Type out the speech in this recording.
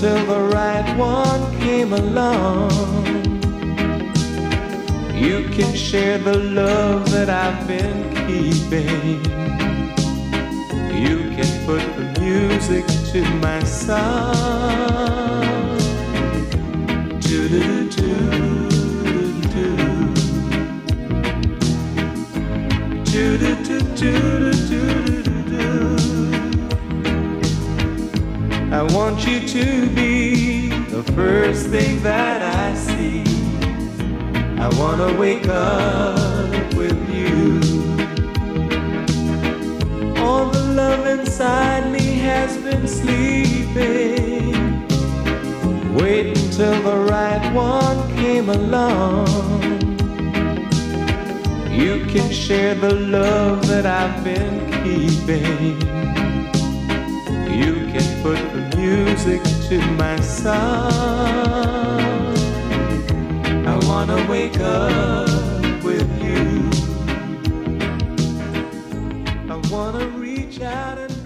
till the right one came along. You can share the love that I've been keeping. You can put the music to my song. Do-do-do-do-do-do. Do-do-do-do-do-do-do. I want you to be the first thing that I see. I wanna wake up with you. All the love inside me has been sleeping, waiting till the right one came along. You can share the love that I've been keeping. Put the music to my song. I wanna wake up with you. I wanna reach out and